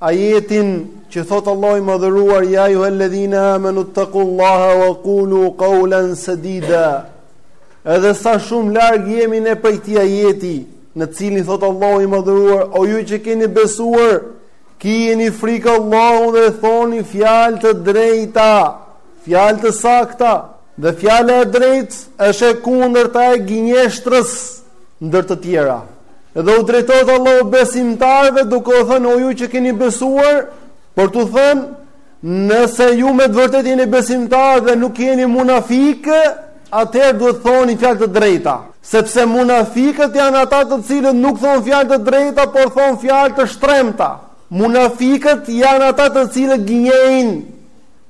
Ajetin që thot Allahu i madhëruar Ja ejuhel ledhina amenu tekullaha Wa kulu kaulen sedida Edhe sa shumë larg jemi ne prej këtij ajeti Në të cilin thot Allahu i madhëruar O ju që keni besuar Kijeni frikë Allahun dhe thoni fjalë të drejta Fjalë të sakta Dhe fjala e drejtë është e kundërta e gënjeshtrës ndër të tjera. Dhe u drejtohet Allahu besimtarëve duke u thënë o ju që keni besuar, për t'u thënë nëse ju me të vërtetë jeni besimtarë dhe nuk jeni munafikë, atëherë duhet thoni fjalë të drejta, sepse munafikët janë ata të cilët nuk thon fjalë të drejta, por thon fjalë të shtremta. Munafikët janë ata të cilët gënjejnë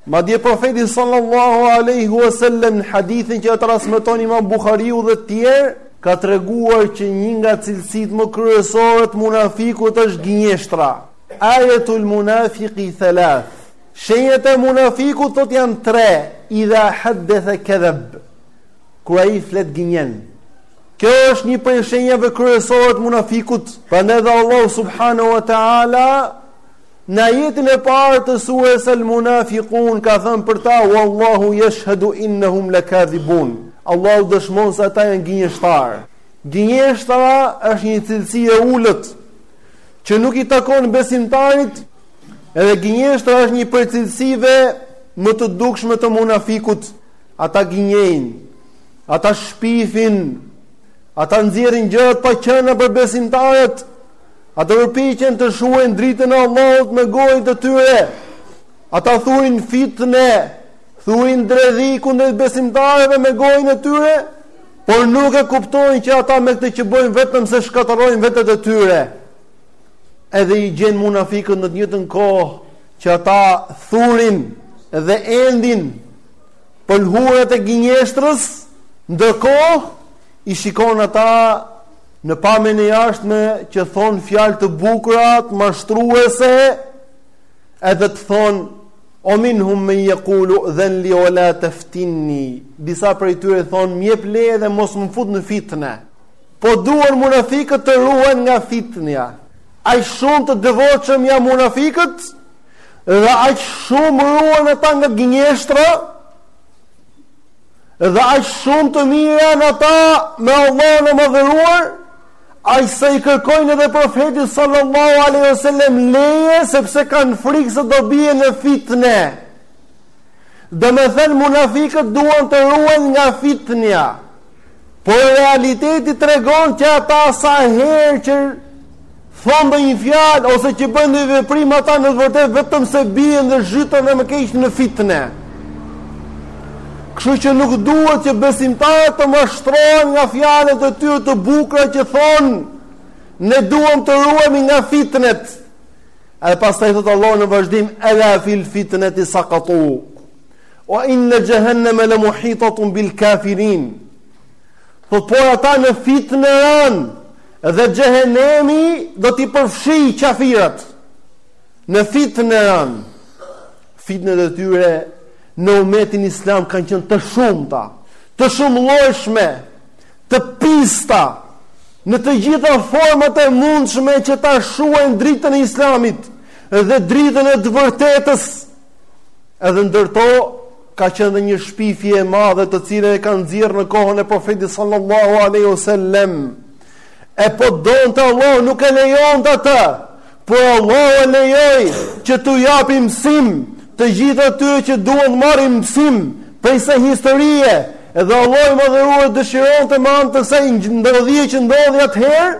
Madje profeti sallallahu alaihi wasallam në hadithin që e transmeton Imam Buhariu dhe të tjerë ka treguar që një nga cilësitë më kryesore të munafikut është gënjeshtra. Ayatul munafiqi thalath. Shenjat e munafikut thot janë tre, idha haddatha kadhab. Kur ai flet gënjen. Kjo është një prej shenjave kryesore të munafikut. Prandaj dhe Allahu subhanahu wa taala Në ajetin e parë të sures El Munafiqun ka thënë për ta wallahu yashhadu innahum lakadhibun. Allahu dëshmon se ata janë gënjeshtarë. Gënjeshtra është një cilësi e ulët që nuk i takon besimtarit, edhe gënjeshtra është një prej cilësive më të dukshme të munafikut. Ata gënjejnë, ata shpifin, ata nxjerrin gjëra të paqëna për besimtarët. Ata përpiqen të shuajnë dritën e Allahut me gojët e tyre. Ata thurin fitne, thurin dredhi kundër besimtarëve me gojën e tyre, por nuk e kuptojnë që ata me këto që bëjnë vetëm se shkatërrojnë vetet e tyre. Edhe i gjen munafikët në të njëjtën kohë që ata thurin dhe endin pëlhurat e gënjeshtrës, ndërkohë i shikon ata Në pamjen e jashtme që thon fjalë të bukura, të mashtruese, edhe të thon wa minhum man yaqulu dhan li wala taftinni. Disa prej tyre thon më jep leje dhe mos më fut në fitnë. Po duan munafikët të ruhen nga fitnja. Aq shumë të devotshëm janë munafikët dhe aq shumë ruhen ata nga gënjeshtra. Edhe aq shumë të mirë janë ata me Allahun e Madhëruar, aq sa i kërkojnë edhe profetit sallallahu alaihi wasallam leje sepse kanë frikë se do bien në fitne. Domethënë munafikët duan të ruhen nga fitnja. Por realiteti tregon që ata sa herë që thonë ndonjë fjalë ose që bëjnë ndonjë veprim ata në të vërtetë vetëm se bien dhe zhyten dhe më keq në fitne. Kështu që nuk duhet që besimtarët të mashtrohen nga fjalët e tyre të bukura që thonë ne duam të ruhemi nga fitnet. Edhe pastaj thot Allahu në vazhdim ela fil fitnati saqatu. Wa inna jahannama la muhitatun bil kafirin. Po por ata në fitne ranë dhe xhehenemi do t'i përfshijë qafirat. Në fitne ranë. Fitnet e tyre në umetin islam kanë qenë të shumta, të shumëllojshme, të pista, në të gjitha format e mundshme që ta shuajnë dritën e islamit dhe dritën e të vërtetës, edhe ndër to ka qenë dhe një shpifje e madhe të cilën e kanë nxjerrë në kohën e profetit sallallahu alaihi wasallam. E po donte Allahu nuk e lejonte atë, por Allahu e lejoi që t'u japi mësim të gjithë atyre që duan të marrin mësim prej kësaj historie. Edhe Allahu i madhëruar dëshironte me anë të kësaj ndodhje që ndodhi atëherë,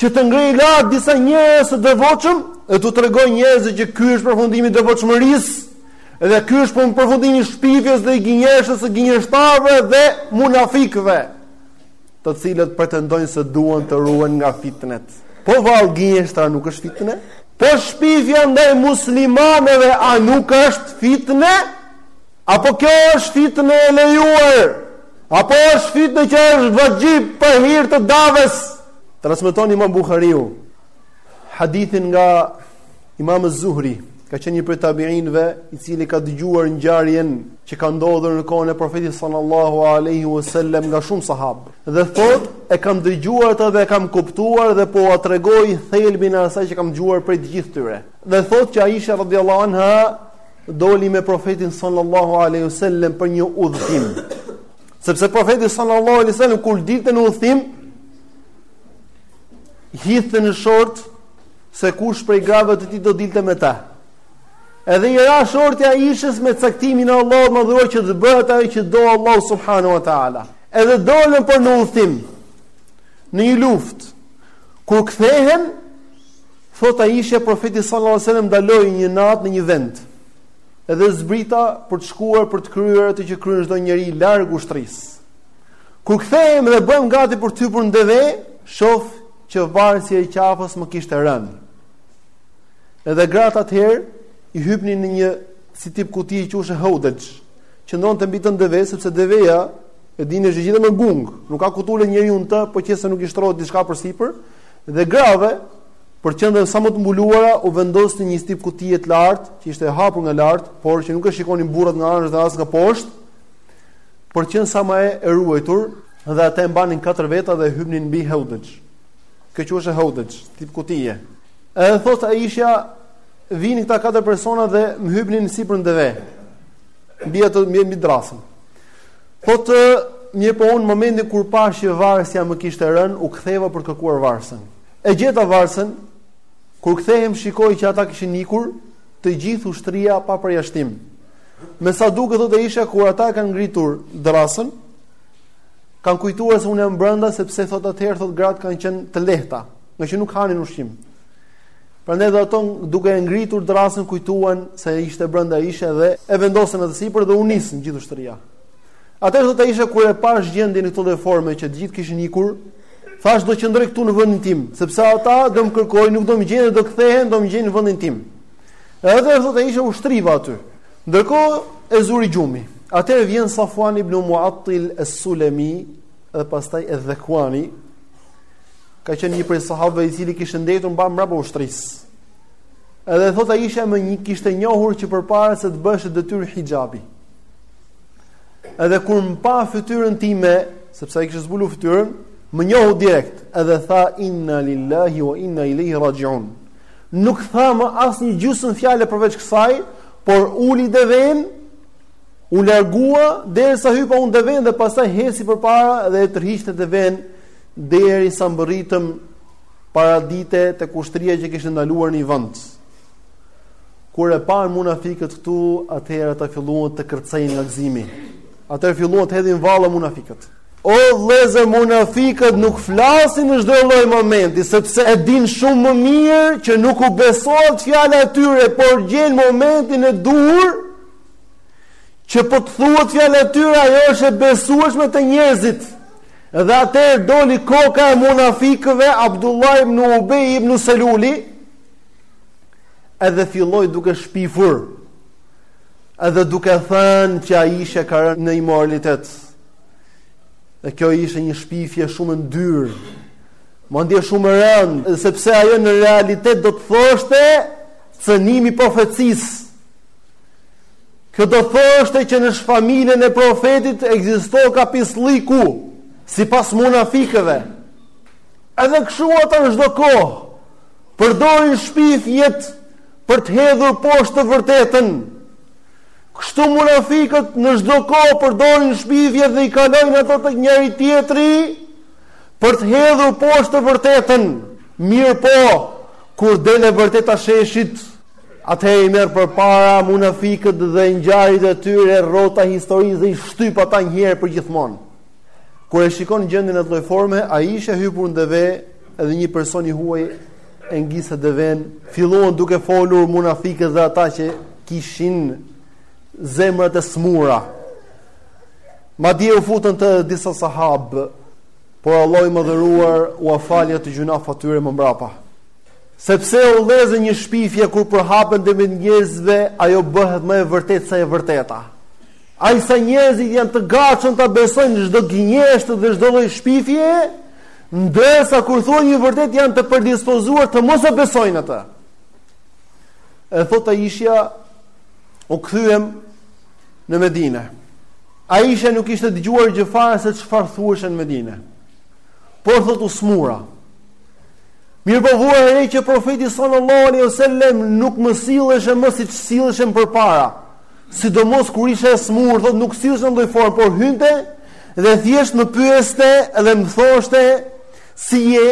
që të ngrej lart disa njerëz të devotshëm, e t'u tregoj njerëzve që ky është përfundimi i devotshmërisë. Dhe ky është përfundimi i shpifjes dhe i gënjeshtës së gënjeshtarëve dhe munafikëve, të cilët pretendojnë se duan të ruhen nga fitnet. Po vallë gënjeshtra nuk është fitne? Po shpifja ndaj muslimanëve a nuk është fitne? Apo kjo është fitne e lejuar? Apo është fitne që është vaxhib për hir të davës? Transmeton Imam Buhariu hadithin nga Imam Zuhri ka qenë një prej tabiinëve, i cili ka dëgjuar ngjarjen që ka ndodhur në kohën e Profetit sallallahu alaihi wasallam nga shumë sahabë. Dhe thot, e kam dëgjuar atë dhe e kam kuptuar dhe po ua tregoj thelbin e asaj që kam dëgjuar prej të gjithë tyre. Dhe thot që Aisha radhiyallahu anha doli me Profetin sallallahu alaihi wasallam për një udhëtim. Sepse Profeti sallallahu alaihi wasallam kur dilte në udhëtim, hidhte në short se kush prej grave të tij do dilte me të. Edhe i ra shorti Aishës me caktimin e Allahut madhëruar që të bëhet ajo që do Allahu subhanahu wa taala. Edhe dolën për në udhtim në një luftë. Kur kthehen, thot Aisha profeti sallallahu alajhi wasallam ndaloi një natë në një vend. Edhe zbrita për të shkuar për të kryer atë që kryen çdo njeri larg ushtrisë. Kur kthehem dhe bëhem gati për të hypur në deve, shoh që varësja e qafës më kishte rënë. Edhe gratë atëherë i hipnin në një si tip kuti që quhej heudexh, qëndronte mbi te deve, sepse deveja e dini është gjithë me gungë, nuk ka ku të ulet njeriu në të, po qe se nuk i shtron diçka për sipër, dhe grave, për të qenë sa më të mbuluara, u vendosnin një si tip kutie të lartë, që ishte hapur nga lart, por që nuk e shikonin burrat nga anash dhe as nga poshtë, për të qenë sa më e ruajtur, Dhe atë e mbanin katër veta dhe hipnin mbi. Heudexh. Kjo quhej heudexh, tip kutije. Edhe thotë Aisha, vinin këta katër persona dhe më hipnin sipër në deve. Mbi atë mbi, mbi dërrasën. Thotë një, po në momentin kur pashë që varësja më kishte rënë, u ktheva për të kërkuar varësen. E gjeta varësen, kur kthehem shikoj që ata kishin ikur, e gjithë ushtria pa përjashtim. Me sa duket thotë Aisha kur ata kanë ngritur dërrasën, Kanë kujtuar se unë jam brenda sepse thotë atëherë thotë gratë kanë qenë të lehta, ngaqë nuk hanin ushqim. Prandaj dhe ata duke e ngritur dërrasën kujtuan se ishte brenda Aisha dhe e vendosën atë sipër dhe u nisën gjithë ushtria. Atëherë thotë Aisha kur e pashë gjendjen në këtë lloj forme që të gjithë kishin ikur, thashë do qëndroj këtu në vendin tim, sepse ata do më kërkojnë, nuk do më gjejnë, do kthehen, do më gjejnë në vendin tim. Edhe thotë Aisha u shtriva aty. Ndërkohë e zuri gjumi. Atëherë vjen Safuan ibnu Muattil es-Sulemi dhe pastaj edh-Dhekuani. Ka qenë një prej sahabëve i cili kishte ndenjur mba mbrapa ushtrisë. Edhe thotë Aisha më një kishte njohur që përpara se të bëhesh detyrë hixhabi. Edhe kur më pa fytyrën time, sepse e kishte zbuluar fytyrën, më njohu direkt. Edhe tha inna lillahi ue inna ilejhi raxhiun. Nuk tha më asnjë gjysmë fjale përveç kësaj, por uli devenë, u largua derisa hipa unë devenë dhe pastaj eci përpara dhe e tërhiqte devenë derisa mbërritëm paradite tek ushtria që kishte ndaluar në një vend. Kur e panë munafikët këtu, atëherë ata filluan të kërcejnë nga gëzimi. Atëherë filluan të hedhin valle munafikët. O vëllezër munafikët nuk flasin në çdo lloj momenti, sepse e dinë shumë më mirë që nuk u besohet fjala e tyre, por gjejnë momentin e duhur që po të thuhet fjala e tyre ajo është e besueshme te njerëzit. Dhe atëherë doli koka e munafikëve Abdullah ibnu Ubej ibnu Seluli edhe filloi duke shpifur edhe duke thënë që Aisha ka rënë në imoralitet. Dhe kjo ishte një shpifje shumë e ndyrë. Mandje shumë e rëndë, sepse ajo në realitet do të thoshte cënimi i profecisë. Kjo do të thoshte që në familjen e profetit ekziston kapislliku sipas munafikëve. Edhe kështu ata në çdo kohë përdorin shpifjet për të hedhur poshtë të vërtetën. Kështu munafikët në çdo kohë përdorin shpifjet dhe i kalojnë ato tek njëri-tjetri për të hedhur poshtë të vërtetën. Mirëpo, kur del e vërteta sheshit, atëherë i merr përpara munafikët dhe ngjarjet e tyre rrota e historisë dhe i shtyp ata një herë për gjithmonë. Kur e shikon gjendjen n'atë lloj forme, Aisha hypur n'deve dhe një person i huaj E ngiste deven filluan duke folur munafikët dhe ata që kishin zemrat e smura. Madje u futën te disa sahab, por Allahu i madhëruar ua fali atë gjynah atyre më mbrapa. Sepse vëllezër një shpifje kur përhapet ndërmjet njerëzve, ajo bëhet më e vërtetë se e vërteta. Aq sa njerëzit janë të gatshëm të besojnë në çdo gënjeshtër dhe çdo lloj shpifje, Ndërsa kur thua një të vërtetë janë të predispozuar të mos e besojnë atë. E thotë Aishja u kthyem në Medinë. Aishja nuk kishte dëgjuar gjë fare se çfarë thuheshe në Medinë. Por thotë u smura. Mirëpo vura re që profeti sallallahu alaihi wasallam nuk më silleshe më siç silleshe më përpara. Sidomos kur isha e sëmurë, thotë nuk silleshe n'atë lloj forme, por hynte dhe thjesht më pyeste dhe më thoshte si je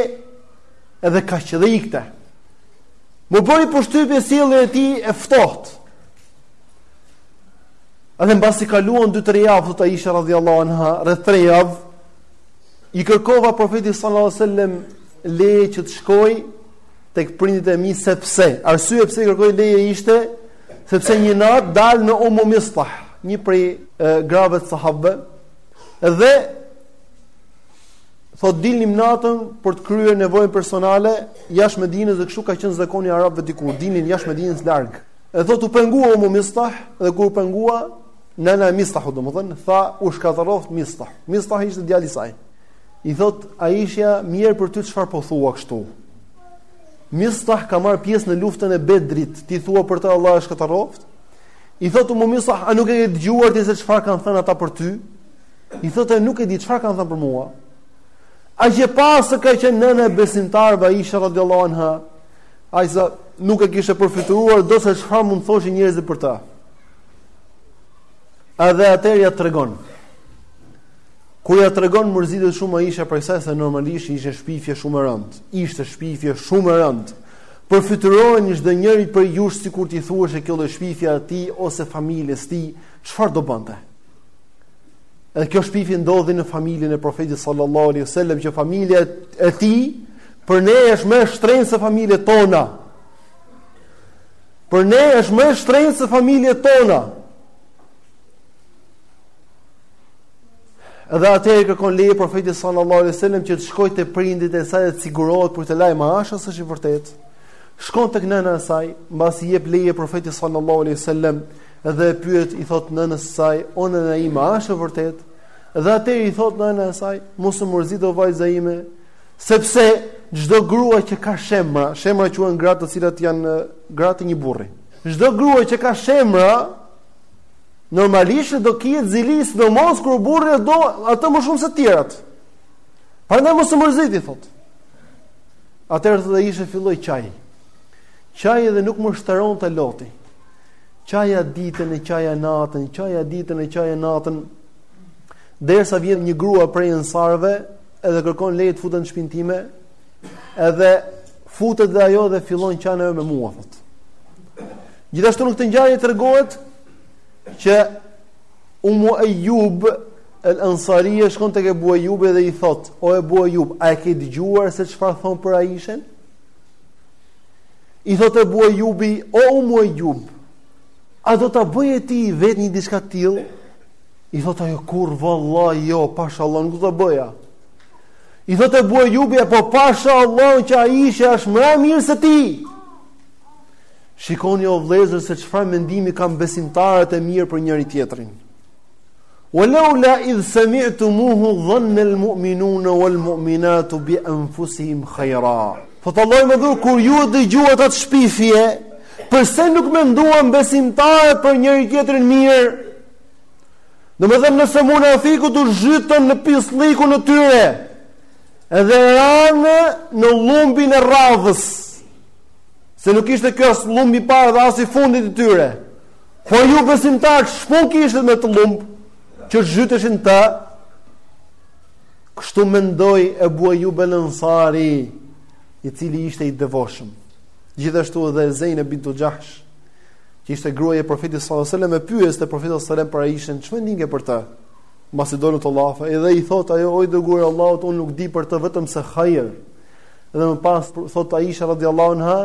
edhe kaq dhe ikte. Më bëri përshtypje sjellja e tij e ftohtë. Edhe mbasi kaluan 2-3 javë, thotë Aisha radhiallahu anha, rreth 3 javë, i kërkova profetit sallallahu alaihi wasallam leje që të shkoj tek prindët e mi sepse arsyeja pse kërkoi leje ishte Sepse një natë dal me Umu Mistah, një prej grave të sahabëve, dhe thotë dilnim natën për të kryer nevojën personale jashtë Medinës dhe kështu ka qenë zakoni i arabëve dikur, dilnin jashtë Medinës larg. E thotë u pengua Umu Mistah dhe kur u pengua nëna e Mistahut domethën tha u shkatërroftë Mistah. Mistah ishte djali i saj. I thotë Aisha, mjerë për ty çfarë po thua kështu? Mistah ka marrë pjesë në luftën e Bedrit, ti thua për të Allahu e shkatërroftë? I thotë Umu Mistah, a nuk e ke dëgjuar ti se çfarë kanë thënë ata për ty? I thotë nuk e di çfarë kanë thënë për mua. Aq e pastër ka qenë nëna e besimtarëve Aisha radhiyallahu anha? Aq sa nuk e kishte përfytyruar dot se çfarë mund thoshin njerëzit për ta. Edhe atëherë ia tregon. Kur ia tregon mërzitet shumë Aisha prej saj se normalisht ishte shpifje shumë e rëndë. Ishte shpifje shumë e rëndë. Përfytyrojeni çdo njëri prej jush sikur t'i thuhej kjo lloj shpifjeje atij ose familjes tij, çfarë do bënte? Edhe kjo shpifje ndodhi në familjen e Profetit sallallahu alaihi wasallam, që familja e tij për ne është më e shtrenjtë se familjet tona. Për ne është më e shtrenjtë se familjet tona. Dhe atëherë i kërkon leje profetit sallallahu alaihi wasallam që të shkojë te prindët e saj të sigurohet për atë lajm a është a s'është i vërtet. Shkon tek nëna e saj, mbasi i jep leje profeti sallallahu alaihi wasallam dhe e pyet i thot nënës së saj, "O nëna ime, a është e vërtet?" Dhe atëherë i thot nëna e saj, "Mos u mërzit o vajza ime, sepse çdo grua që ka shemra, shemra quhen gratë të cilat janë gra të një burri. Çdo grua që ka shemra, Normalisht që do ketë zili, sidomos kur burri e do atë më shumë se të tjerat. Prandaj mos u mërzit i thot. Atëherë thotë Aishja fillova çaj. Çaja edhe nuk më shteronte loti. Çaja ditën e çaja natën, çaja ditën e çaja natën. Derisa vjen një grua prej ansarëve, edhe kërkon leje të futet në shpinë time, edhe futet dhe ajo dhe fillon çan me mua thot. Gjithashtu në këtë ngjarje tregohet që Umu Ejub El Ansarie shkon tek Ebu Ejub dhe i thot O Ebu Ejub, a e ke dëgjuar se çfarë thonë për Aishen? I thot Ebu Ejubi, o Umu Ejub A do ta bëje ti vetë një diçka të tillë? I thot ajo kurrë valla jo, pasha Allah nuk do ta bëja I thot Ebu Ejubi, e po pasha Allah që Aishe është më e mirë se ti Shikoni o vëllezër se çfarë mendimi kanë besimtarët e mirë për njëri tjetrin. Walaula idh sami'tumuhu dhanna almu'minuna walmu'minatu bi anfusihim khaira. Thotë Allahu i Madhëruar kur ju e dëgjuat atë shpifje, përse nuk menduan besimtarët për njëri tjetrin mirë? Domethënë nëse munafikët u zhytën në pisllëkun e tyre Edhe ranë në llumin e radhës Se nuk ishte kjo as llumi i parë dhe as i fundit i tyre. Por ju besimtarë, ç'pun kishit me atë llum që zhyteshit n'të? Kështu mendoi Ebu Ejub El Ansari, i cili ishte i devoshëm. Gjithashtu edhe Zejneb bint Xhahsh, që ishte gruaja e Profetit sallallahu alajhi wasallam, e pyeste Profeti sallallahu alajhi wasallam për Aishën, çfarë mendimi ke për të? Mbasi dolën këto llafa, edhe i thot ajo, o i dërguari i Allahut, unë nuk di për të vetëm se hajër. Dhe më pas thot Aisha radhiyallahu anha,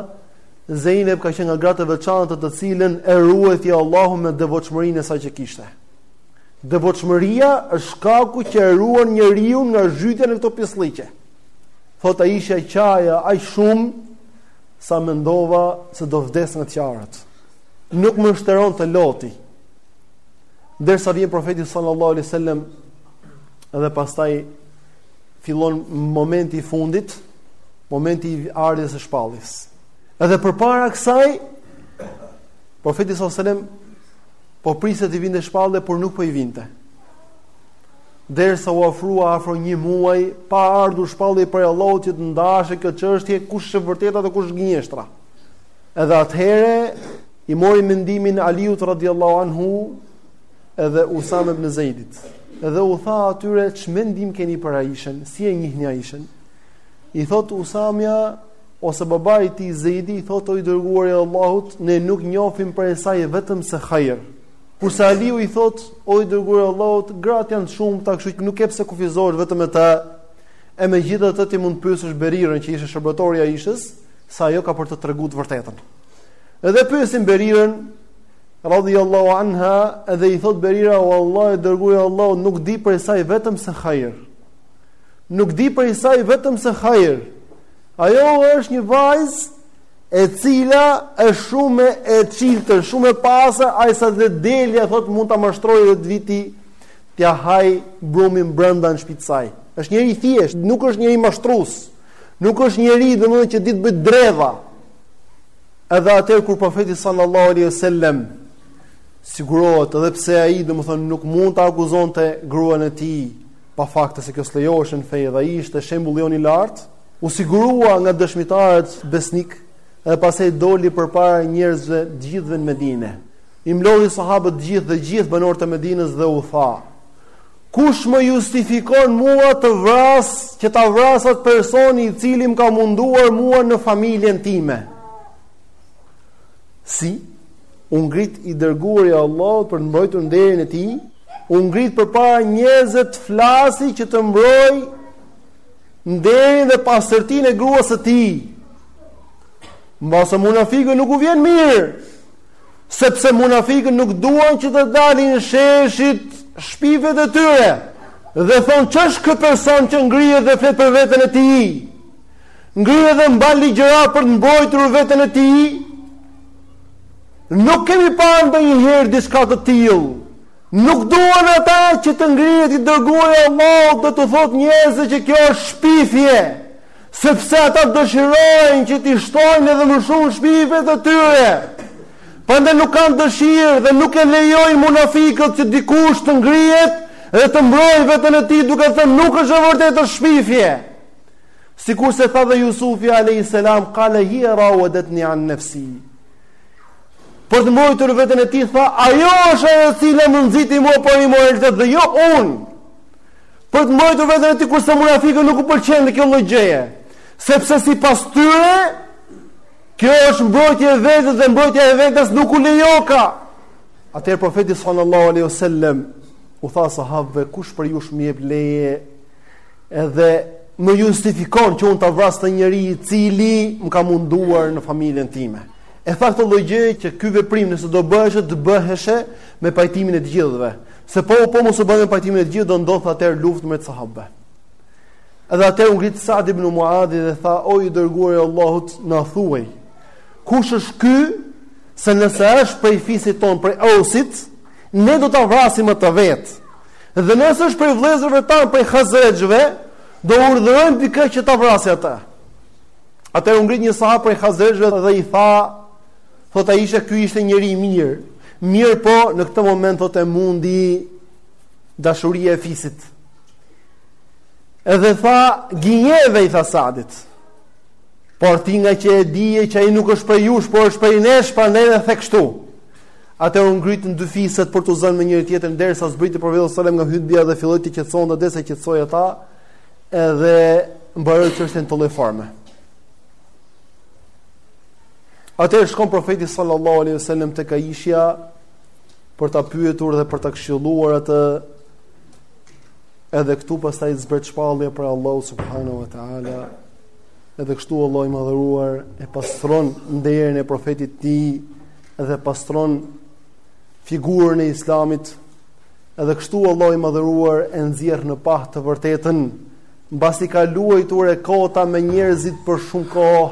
Zeineb ka qenë nga gratë e veçanta të cilën e ruajti Allahu me devotshmërinë e saj që kishte. Devotshmëria është shkaku që e ruan njeriu nga zhytja në këto pisllëqe. Thot Aisha qaja aq shumë sa mendova se do vdes nga qarët. Nuk më shteronte loti. Derisa vjen profeti sallallahu alaihi wasallam dhe pastaj fillon momenti i fundit, momenti i ardhjes së shpalljes. Edhe përpara kësaj profeti sallallahu alajhi wasallam po priste t'i vinte shpallje, por nuk po i vinte. Derisa u afrua afro një muaj pa ardhur shpallje prej Allahut që të ndahej kjo çështje kush është e vërteta dhe kush gënjeshtra. Edhe atëherë i mori mendimin Aliut radhiyallahu anhu edhe Usame ibn Zeidit. Edhe u tha atyre ç'mendim keni për Aishën, si e njihni Aishën? I thot Usamja ose babai i tij Zeidi i thotë o i dërguari i Allahut, ne nuk njohim prej saj vetëm se hajër. Kurse Aliu i thotë, o i dërguari i Allahut, gratë janë shumë, kështu që nuk ke pse kufizohesh vetëm me të. E megjithatë ti mund të pyesësh Berirën që ishte shërbëtorja e Aishës, se ajo ka për të treguar të vërtetën. Edhe pyesin Berirën, Radhiyallahu anha dhe i thot Berira uallahi i dërguari i Allahut nuk di prej saj vetëm se hajër. Nuk di prej saj vetëm se hajër. Ajo është një vajzë e cila është shumë e çiltër, shumë e pastër, aq sa dhe delja thot mund ta mashtrojë dhe të vijë t'ia hajë brumin brenda në shtëpinë saj. Është njeri i thjeshtë, nuk është njeri mashtrues. Nuk është njeri domethënë që di të bëjë dredha. Edhe atëherë kur profeti sallallahu alaihi wasallam sigurohet edhe pse ai domethënë nuk mund ta akuzonte gruan e tij pa fakte se kjo s'lejohesh në fe dhe ai ishte shembulli jonë i lartë, u sigurua nga dëshmitarët besnikë dhe pastaj doli përpara njerëzve të gjithëve në Medine. I mblodhi sahabët të gjithë dhe gjithë banorët e Medinës dhe u tha: Kush më justifikon mua të vras, që ta vras atë person i cili më ka munduar mua në familjen time? Si? U ngrit i dërguari i Allahut për të mbrojtur nderin e tij, u ngrit përpara njerëzve të flasë që të mbrojë nderin dhe pastërtinë e gruas së tij. Mbase munafikëve nuk u vjen mirë. Sepse munafikët nuk duan që të dalin sheshit shpifjet e tyre dhe thonë ç'është ky person që ngrihet dhe flet për veten e tij. Ngrihet dhe mban ligjëratë për të mbrojtur veten e tij. Nuk kemi parë ndonjëherë diçka të tillë. Nuk duan ata që të ngrihet i dërguari i Allahut dhe t'u thotë njerëzve që kjo është shpifje. Sepse ata dëshirojnë që t'i shtojnë edhe më shumë shpifjeve të tyre. Prandaj nuk kanë dëshirë dhe nuk e lejojnë munafikët që dikush të ngrihet dhe të mbrojë veten e tij duke thënë nuk është e vërtetë është shpifje. Sikurse tha dhe Jusufi alayhis salam qala hiya rawadatni an nafsi. Për të mbrojtur veten e tij tha ajo është ajo e cila më nxiti mua për imoralitet dhe jo unë. Për të mbrojtur veten e tij kurse munafikët nuk u pëlqen kjo lloj gjëje. Sepse sipas tyre kjo është mbrojtje e vetes dhe mbrojtja e vetes nuk u lejoka. Atëherë profeti sallallahu alaihi wasallam u tha sahabëve kush prej jush më jep leje edhe më justifikon që unë ta vras këtë njeri i cili më ka munduar në familjen time. E tha këtë lloj gjëje që ky veprim nëse do bëheshe të bëheshe me pajtimin e të gjithëve. Se po po mos u bë me pajtimin e të gjithëve do ndodhë atëherë luftë mes sahabëve. Edhe atëherë u ngrit Sa'd ibn Mu'adh dhe tha: "O i dërguari i Allahut, na thuaj, kush është ky se nëse është prej fisit tonë, prej Ausit, ne do ta vrasim atë vetë. Dhe nëse është prej vëllezërve tanë, prej Hazrexhve, do urdhërojmë dikë që ta vrasë atë." Atëherë u ngrit një sahab prej Hazrexhve dhe i tha: Thotë Aishja ky ishte njeri i mirë. Mirëpo, në këtë moment thotë e mundi dashuria e fisit. Edhe tha, gënjeve i tha Sadit. Por ti ngaqë e dije që ai nuk është prej jush, por është prej nesh, prandaj e the kështu. Atëherë u ngritën dy fiset për t'u zënë me njëri tjetrin derisa zbriti profeti alejhi selam nga hutbja dhe filloi t'i qetësonte derisa i qetësoi ata edhe mbaroi çështja në këtë lloj forme. Atëherë shkon profeti sallallahu alaihi wasallam tek Aisha për ta pyetur dhe për ta këshilluar atë. Edhe këtu pastaj zbret shpallja prej Allahut subhanahu wa taala. Edhe kështu Allahu i madhëruar e pastron nderin e profetit të tij dhe e pastron figurën e Islamit. Edhe kështu Allahu i madhëruar e nxjerr në pah të vërtetën mbasi ka luajtur e kota me njerëzit për shumë kohë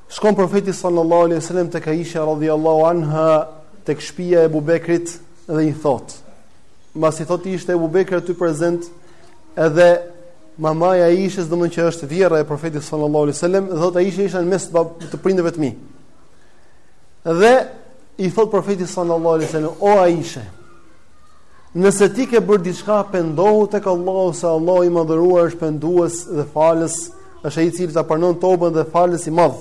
Shkon profeti sallallahu alaihi wasallam tek Aisha radhiyallahu anha tek shtëpia e Abu Bekrit dhe i thotë. Mbasi thotë ishte Abu Bekri aty prezent edhe mamaja e Aishës domethënë që është vjerra e profetit sallallahu alaihi wasallam dhe thotë Aisha isha në mes të prindërve të mi. Dhe i thotë profeti sallallahu alaihi wasallam o Aisha Nëse ti ke bërë diçka, pendohu tek Allahu se Allahu i madhëruar është pendues dhe falës, është ai i cili ta pranon tobën dhe falës i madh.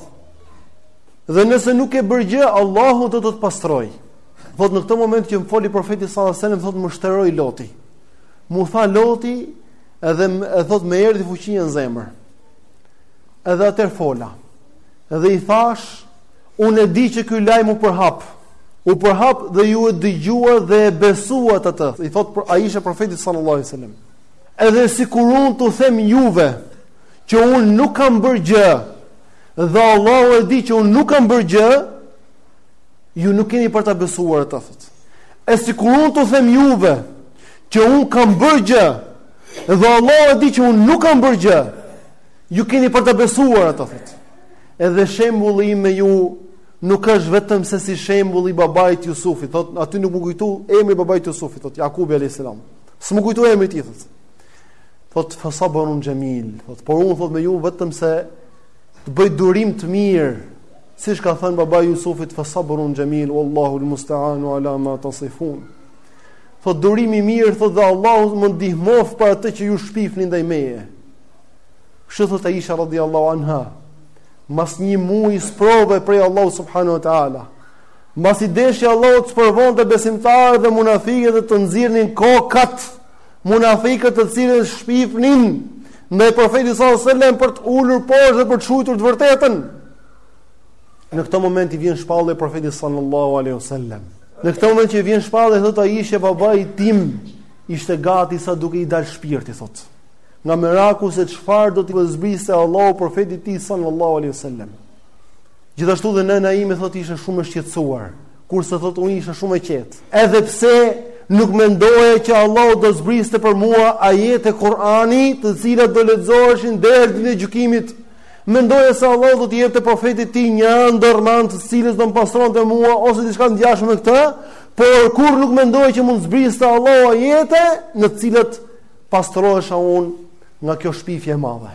Dhe nëse nuk ke bërë gjë, Allahu do të të pastrojë. Thot në këtë moment që më foli profeti sallallahu alajhi wasallam, thot më shteroi loti. M'u tha loti, edhe thot më erdhi fuqia në zemër. Edhe atëherë fola. Edhe i thash, Unë e di që ky lajm u përhap. U përhap dhe ju e dëgjuat dhe e besuat atë, i thot Aisha profetit sallallahu alaihi wasallam. Edhe sikur unë t'u them juve që unë nuk kam bërë gjë dhe Allahu e di që unë nuk kam bërë gjë, ju nuk keni për ta besuar atë. Thot. E sikur unë t'u them juve që unë kam bërë gjë dhe Allahu e di që unë nuk kam bërë gjë, ju keni për ta besuar atë. Thot. Edhe shembulli im me ju nuk është vetëm se si shembulli i babait të Jusufit, thotë, aty nuk më kujtu emri i babait të Jusufit, thotë Jakubi alayhis salam. S'më kujtu emri i tij, thotë. Thotë fa sabrun jamil, thotë, por unë thotë me ju vetëm se të bëj durim të mirë, siç ka thënë babai i Jusufit fa sabrun jamil wallahu almusta'an ala ma tasifun. Thotë durimi i mirë, thotë dhe Allahu më ndihmoft për atë që ju shpifni ndaj meje. Kështu thotë Aisha radhiyallahu anha, mas një muaji sprove prej Allahu subhanahu wa taala. Mbasi deshi Allahu të sprovonte besimtarët dhe munafiqët dhe të nxirrnin kokat, munafiqët të cilët shpifnin ndaj profetit sallallahu alajhi wasallam për të ulur poshtë dhe për të shujtur të vërtetën. Në këtë moment i vjen shpallje profetit sallallahu alajhi wasallam. Në këtë moment që i vjen shpallje thotë Aisha babai im ishte gati sa duke i dal shpirti thotë. nga meraku se çfarë do t'i zbriste Allahu profetit të tij sallallahu alaihi wasallam. Gjithashtu dhe nëna ime thotë ishte shumë e shqetësuar, kurse thotë unë isha shumë e qetë. Edhe pse nuk mendoja që Allahu do zbriste për mua ajete Kur'ani, të cilat do lexoheshin deri në ditën e gjykimit, mendoja se Allahu do t'i jepte profetit të tij një ëndër me anë të cilës do më pastronte mua ose diçka ngjashme me këtë, por kurrë nuk mendoja që mund të zbriste Allahu ajete në të cilat Pastrohesha unë nga kjo shpifje e madhe.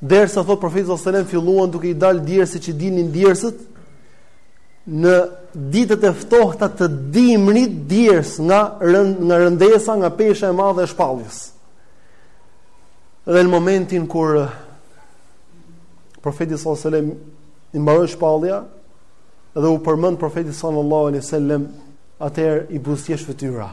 Derisa thot profetit sallallahu alajhi wasallam filluan duke i dalë djersë siç i dinin djersët në ditët e ftohta të dimrit djers nga rënd, nga rëndesa nga pesha e madhe e shpalljes. Dhe në momentin kur eh, profeti sallallahu alajhi wasallam i mbaroi shpallja dhe u përmend profeti sallallahu alajhi wasallam atëherë i buzëqesh fytyra.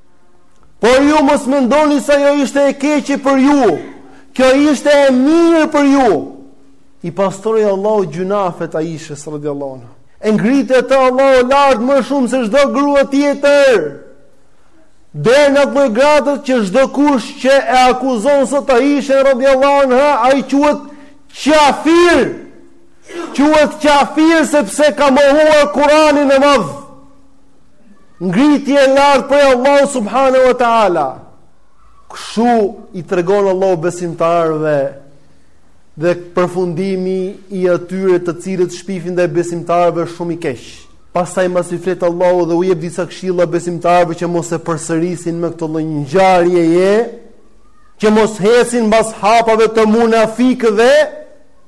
Por ju mos mendoni se ajo ishte e keqe për ju. Kjo ishte e mirë për ju. I pastroi Allahu gjynahet Aishës radhiyallahu anha. E ngriti atë Allahu lart më shumë se çdo grua tjetër. Deri në atë gradë që çdokush që e akuzon sot Aishën radhiyallahu anha, ai quhet kafir. Quhet kafir sepse ka mohuar Kur'anin e Madh. Ngritje e lartë prej Allahu subhanahu wa taala. Kshu i tregon Allahu besimtarëve dhe përfundimi i atyre të cilët shpifin ndaj besimtarëve është shumë i keq. Pastaj mbas i flet Allahu dhe u jep disa këshilla besimtarëve që mos e përsërisin më këtë lloj ngjarjeje, që mos ecin mbas hapave të munafikëve,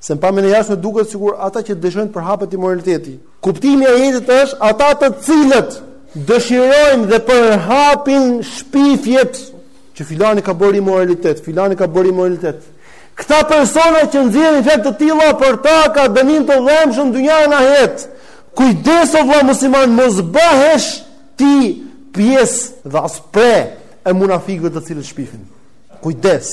Se në pamjen e jashtme duket sikur ata që dëshirojnë të përhapet imoraliteti. Kuptimi i ajetit është ata të cilët dëshirojnë dhe përhapin shpifjet që filani ka bërë imoralitet, filani ka bërë imoralitet. Këta persona që nxjerrin fjalë të tilla për ta ka dënim të dhëmshëm në dynja e në ahiret. Kujdes o vëlla musliman mos bëhesh ti pjesë dhe as pre e munafikëve të cilët shpifin. Kujdes.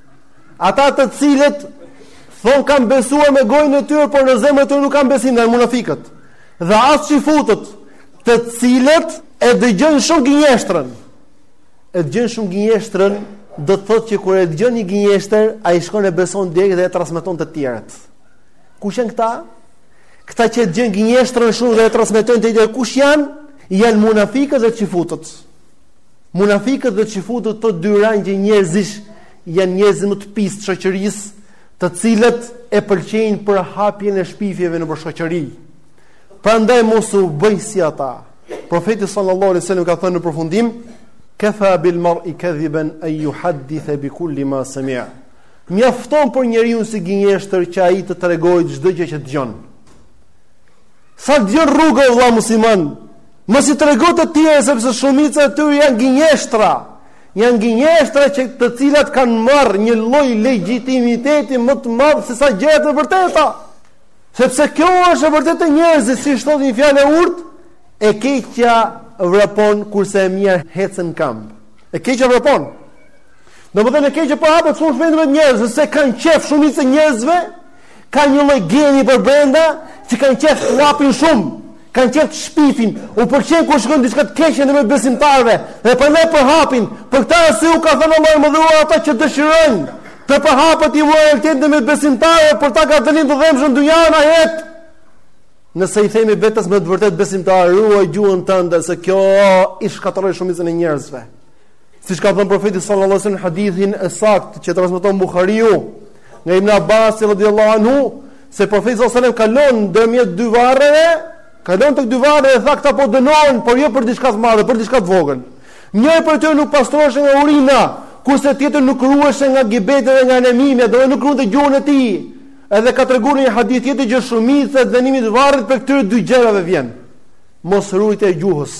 Ata të cilët thonë kanë besuar me gojën e tyre, por në zemrën e tyre nuk kanë besim pra munafikët. Dhe as çifutët, të cilët e dëgjojnë shumë gënjeshtrën. E dëgjojnë shumë gënjeshtrën, do të thotë që kur e dëgjon një gënjeshtër, ai shkon e beson direkt dhe e transmeton te tjerët. Kush janë këta? Këta që e dëgjojnë gënjeshtrën shumë dhe e transmetojnë te tjerët, kush janë? Janë munafikët dhe çifutët. Munafikët dhe çifutët këto dy rangje njerëzish janë njerëzit më të pisë të shoqërisë, të cilët e pëlqejnë përhapjen e shpifjeve në shoqëri. Prandaj mos u bëj si ata. Profeti sallallahu alaihi wasallam ka thënë në përfundim: "Kafa bil mar'i kadhiban an yuhadditha bi kulli ma sami'a." Mjafton për njeriun si gënjeshtër që ai të tregojë çdo gjë që dëgjon. Sa dëgjon rrugë vëlla musliman, Mos i trego te tjerët sepse shumica e tyre janë gënjeshtra. Janë gënjeshtra që të cilat kanë marrë një lloj legjitimiteti më të madh se sa gjërat e vërteta. Sepse kjo është e vërteta e njerëzve, si thotë një fjalë e urtë, e keqja vrapon kurse e mira ecën n'kamb. E keqja vrapon. Domethënë e keqja përhapet shumë shpejt mes njerëzve, se kanë qejf shumica e njerëzve, Ka një lloj geni për brenda që kanë qef të hapin shumë, kanë qef të shpifin, u pëlqen kur shkon diçka të keqe ndërmjet besimtarëve dhe prandaj përhapin. Për këtë arsye u ka thënë Allahu i madhëruar ata që dëshirojnë të përhapet imoraliteti ndërmjet besimtarëve për ta ka dënim të dhëmshëm dynja në ahiret. Nëse i themi vetes me të vërtetë besimtarë, ruaj gjuhën tënde se kjo i shkatërroi shumicën e njerëzve. Siç ka thënë profeti sallallahu alajhi wasallam në hadithin e saktë që transmeton Buhariu nga Ibn Abbas radhiyallahu anhu se profeti sallallahu alajhi wasallam kalon ndërmjet dy varreve, kalon tek dy varre dhe tha këta po dënohen, por jo për diçka të madhe, për diçka të vogël. Njëri prej tyre nuk pastroheshe nga urina, kurse tjetri nuk ruheshe nga gibeti dhe nga nemimja, do të nuk ruante gjuhën e tij. Edhe ka treguar në një hadith tjetër që shumica e dënimit të varrit prej këtyre dy gjërave vjen. Mos ruajtja e gjuhës.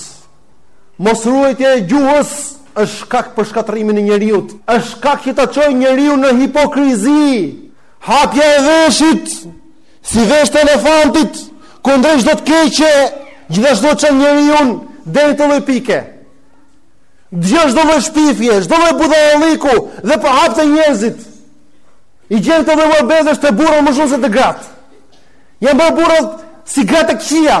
Mos ruajtja e gjuhës është shkak për shkatërrimin e njeriut, është shkak që ta çojë njeriun në hipokrizi. Hapja e veshit, si veshtë e elefantit, kundrejt çdo të keqe, gjithashtu çon njeriun deri në këtë lloj pike. Dëgjon çdo lloj shpifje, çdo lloj budalliku dhe përhap te njerëzit. I gjen këtë lloj muhabeti te burrat më shumë se te gratë. Janë bërë burrat si gratë e këqija.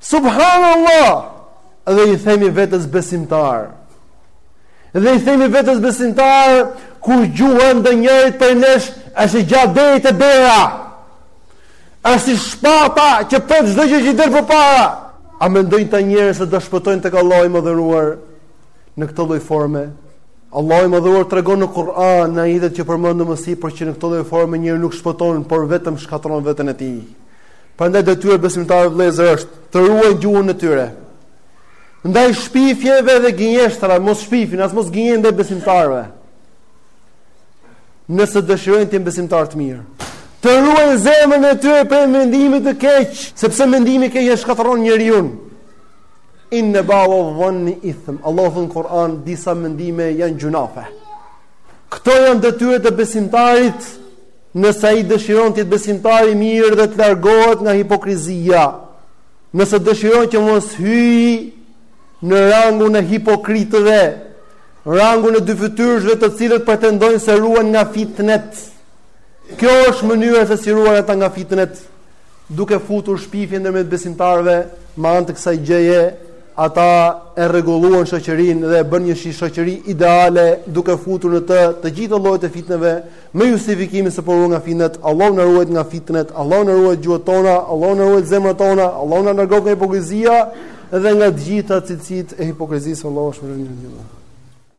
Subhanallah! Dhe i themi vetes besimtar. Dhe i themi vetes besimtar, kur gjuha e ndonjërit prej nesh është e gjatë deri te dera. është si shpata që pret çdo gjë që i del përpara. A mendojnë këta njerëz se do shpëtojnë tek Allahu i madhëruar në këtë lloj forme? Allahu i madhëruar tregon në Kur'an në ajetet që përmendëm më sipër që në këtë lloj forme njeriu nuk shpëton, por vetëm shkatërron veten e tij. Prandaj detyrë e besimtarëve vëllezër është të ruajnë gjuhën e tyre. Ndaj shpifjeve dhe gënjeshtrave mos shpifin, as mos gënjejnë ndaj besimtarëve. Nëse dëshirojnë të jenë besimtarë të mirë, të ruajnë zemrën e tyre prej mendimit të keq, sepse mendimi i keq e shkatërron njeriun. Inna ba'da dhanni ithm. Allahu thotë në Kur'an disa mendime janë gjynahe. Këto janë detyrat e besimtarit Nëse ai dëshiron të jetë besimtar i mirë dhe të largohet nga hipokrizia, nëse dëshiron që mos hyjë në rangun e hipokritëve, rangun e dyfytyrëshve të cilët pretendojnë se ruhen nga fitnet. Kjo është mënyra se si ruhen ata nga fitnet, duke futur shpifje ndërmjet besimtarëve me anë të kësaj gjëje, ata e rregulluan shoqërinë dhe e bënë një shoqëri ideale duke futur në të të gjitha llojet e fitneve. Me justifikimin se po ruhen nga fitnet, Allahu na ruajt nga fitnet, Allahu na ruajt gjuhët tona, Allahu na ruajt zemrat tona, Allahu na largoft nga hipokrizia dhe nga të gjitha cilësitë e hipokrizisë, Allahu shpëton nga të gjitha.